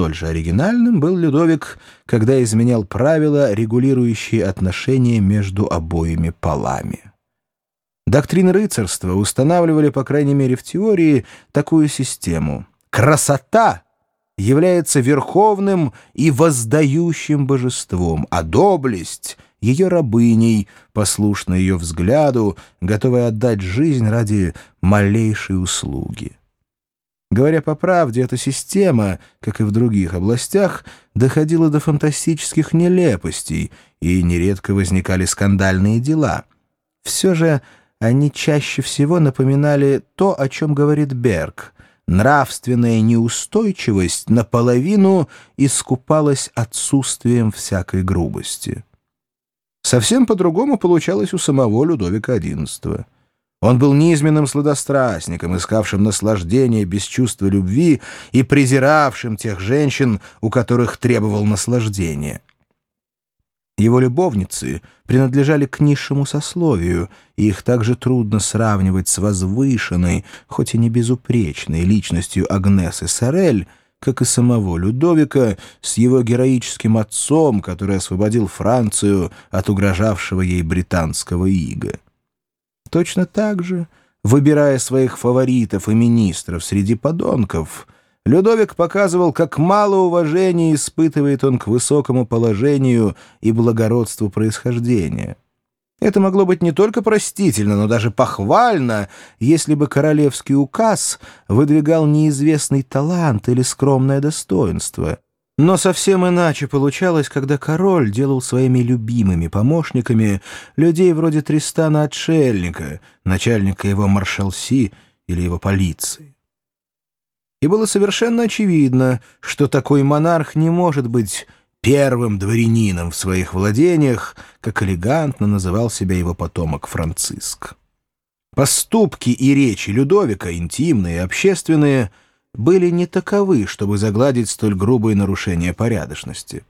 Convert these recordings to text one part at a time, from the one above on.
Столь же оригинальным был Людовик, когда изменял правила, регулирующие отношения между обоими полами. Доктрины рыцарства устанавливали, по крайней мере в теории, такую систему. Красота является верховным и воздающим божеством, а доблесть — ее рабыней, послушной ее взгляду, готовой отдать жизнь ради малейшей услуги. Говоря по правде, эта система, как и в других областях, доходила до фантастических нелепостей, и нередко возникали скандальные дела. Все же они чаще всего напоминали то, о чем говорит Берг. Нравственная неустойчивость наполовину искупалась отсутствием всякой грубости. Совсем по-другому получалось у самого Людовика XI. Он был низменным сладострастником, искавшим наслаждения без чувства любви и презиравшим тех женщин, у которых требовал наслаждения. Его любовницы принадлежали к низшему сословию, и их также трудно сравнивать с возвышенной, хоть и не безупречной личностью Агнесы Сорель, как и самого Людовика, с его героическим отцом, который освободил Францию от угрожавшего ей британского ига. Точно так же, выбирая своих фаворитов и министров среди подонков — Людовик показывал, как мало уважения испытывает он к высокому положению и благородству происхождения. Это могло быть не только простительно, но даже похвально, если бы королевский указ выдвигал неизвестный талант или скромное достоинство. Но совсем иначе получалось, когда король делал своими любимыми помощниками людей вроде Тристана Отшельника, начальника его маршалси или его полиции и было совершенно очевидно, что такой монарх не может быть первым дворянином в своих владениях, как элегантно называл себя его потомок Франциск. Поступки и речи Людовика, интимные и общественные, были не таковы, чтобы загладить столь грубые нарушения порядочности.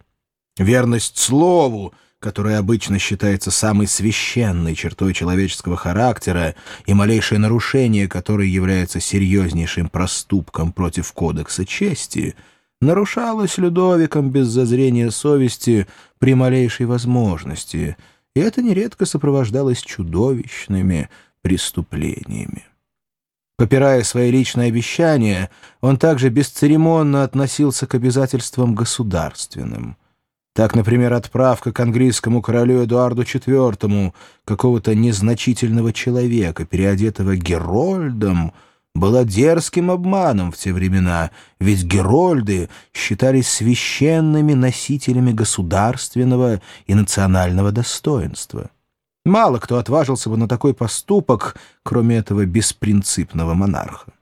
Верность слову — которая обычно считается самой священной чертой человеческого характера и малейшее нарушение которой является серьезнейшим проступком против кодекса чести, нарушалось Людовиком без зазрения совести при малейшей возможности, и это нередко сопровождалось чудовищными преступлениями. Попирая свои личные обещания, он также бесцеремонно относился к обязательствам государственным. Так, например, отправка к английскому королю Эдуарду IV какого-то незначительного человека, переодетого Герольдом, была дерзким обманом в те времена, ведь Герольды считались священными носителями государственного и национального достоинства. Мало кто отважился бы на такой поступок, кроме этого беспринципного монарха.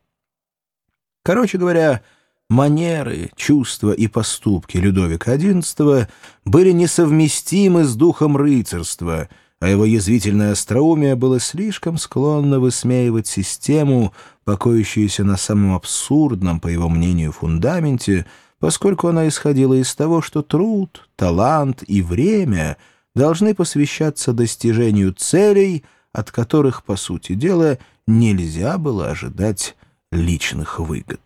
Короче говоря, манеры, чувства и поступки Людовика XI были несовместимы с духом рыцарства, а его язвительное остроумие было слишком склонно высмеивать систему, покоящуюся на самом абсурдном, по его мнению, фундаменте, поскольку она исходила из того, что труд, талант и время должны посвящаться достижению целей, от которых, по сути дела, нельзя было ожидать личных выгод.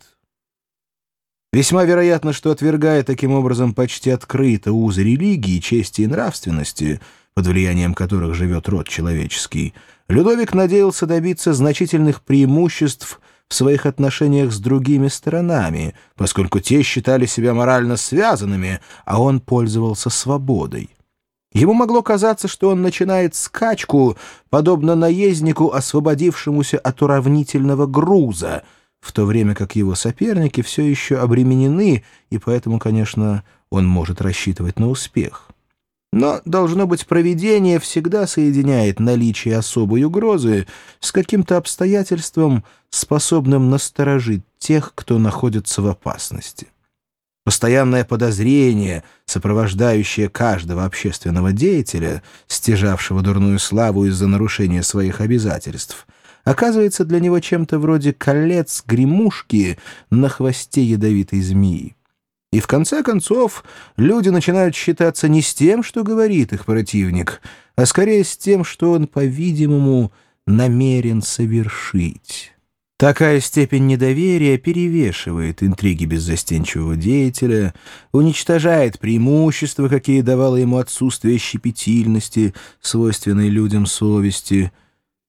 Весьма вероятно, что, отвергая таким образом почти открыто узы религии, чести и нравственности, под влиянием которых живет род человеческий, Людовик надеялся добиться значительных преимуществ в своих отношениях с другими сторонами, поскольку те считали себя морально связанными, а он пользовался свободой. Ему могло казаться, что он начинает скачку, подобно наезднику, освободившемуся от уравнительного груза — в то время как его соперники все еще обременены, и поэтому, конечно, он может рассчитывать на успех. Но, должно быть, провидение всегда соединяет наличие особой угрозы с каким-то обстоятельством, способным насторожить тех, кто находится в опасности. Постоянное подозрение, сопровождающее каждого общественного деятеля, стяжавшего дурную славу из-за нарушения своих обязательств — оказывается для него чем-то вроде колец гремушки на хвосте ядовитой змеи. И в конце концов люди начинают считаться не с тем, что говорит их противник, а скорее с тем, что он, по-видимому, намерен совершить. Такая степень недоверия перевешивает интриги беззастенчивого деятеля, уничтожает преимущества, какие давало ему отсутствие щепетильности, свойственной людям совести.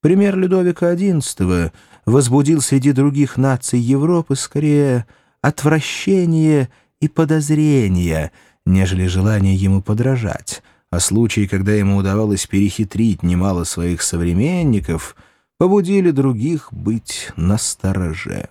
Пример Людовика XI возбудил среди других наций Европы скорее отвращение и подозрение, нежели желание ему подражать, а случаи, когда ему удавалось перехитрить немало своих современников — побудили других быть настороже.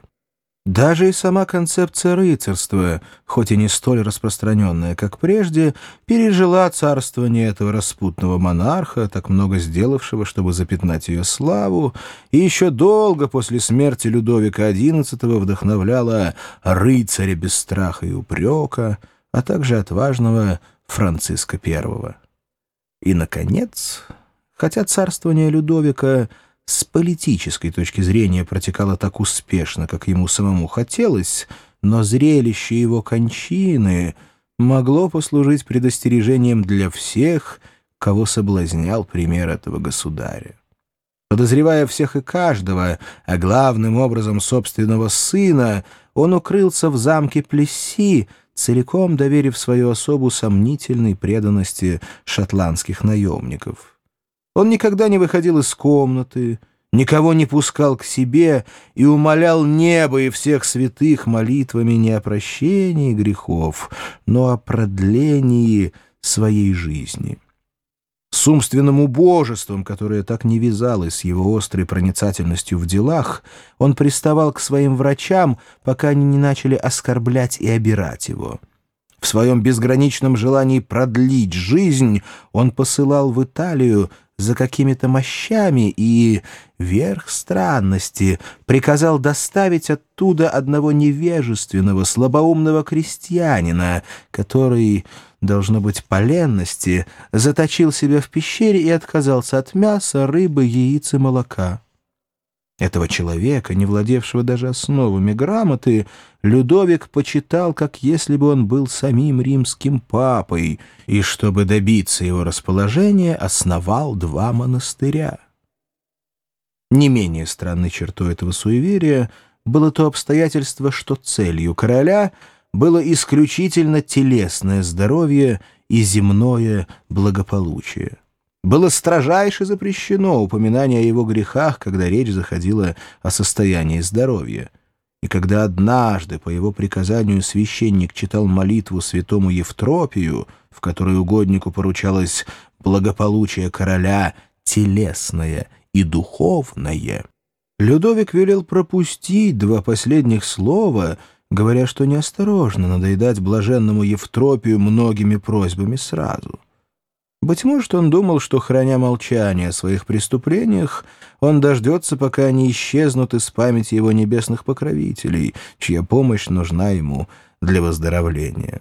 Даже и сама концепция рыцарства, хоть и не столь распространенная, как прежде, пережила царствование этого распутного монарха, так много сделавшего, чтобы запятнать ее славу, и еще долго после смерти Людовика XI вдохновляла рыцаря без страха и упрека, а также отважного Франциска I. И, наконец, хотя царствование Людовика — с политической точки зрения протекало так успешно, как ему самому хотелось, но зрелище его кончины могло послужить предостережением для всех, кого соблазнял пример этого государя. Подозревая всех и каждого, а главным образом собственного сына, он укрылся в замке Плесси, целиком доверив свою особу сомнительной преданности шотландских наемников. Он никогда не выходил из комнаты, никого не пускал к себе и умолял небо и всех святых молитвами не о прощении грехов, но о продлении своей жизни. С умственным убожеством, которое так не вязалось с его острой проницательностью в делах, он приставал к своим врачам, пока они не начали оскорблять и обирать его. В своем безграничном желании продлить жизнь он посылал в Италию за какими-то мощами и, верх странности, приказал доставить оттуда одного невежественного, слабоумного крестьянина, который, должно быть, по ленности, заточил себя в пещере и отказался от мяса, рыбы, яиц и молока. Этого человека, не владевшего даже основами грамоты, Людовик почитал, как если бы он был самим римским папой, и, чтобы добиться его расположения, основал два монастыря. Не менее странной чертой этого суеверия было то обстоятельство, что целью короля было исключительно телесное здоровье и земное благополучие. Было строжайше запрещено упоминание о его грехах, когда речь заходила о состоянии здоровья. И когда однажды по его приказанию священник читал молитву святому Евтропию, в которой угоднику поручалось благополучие короля телесное и духовное, Людовик велел пропустить два последних слова, говоря, что неосторожно надоедать блаженному Евтропию многими просьбами сразу — быть может, он думал, что, храня молчание о своих преступлениях, он дождется, пока они исчезнут из памяти его небесных покровителей, чья помощь нужна ему для выздоровления.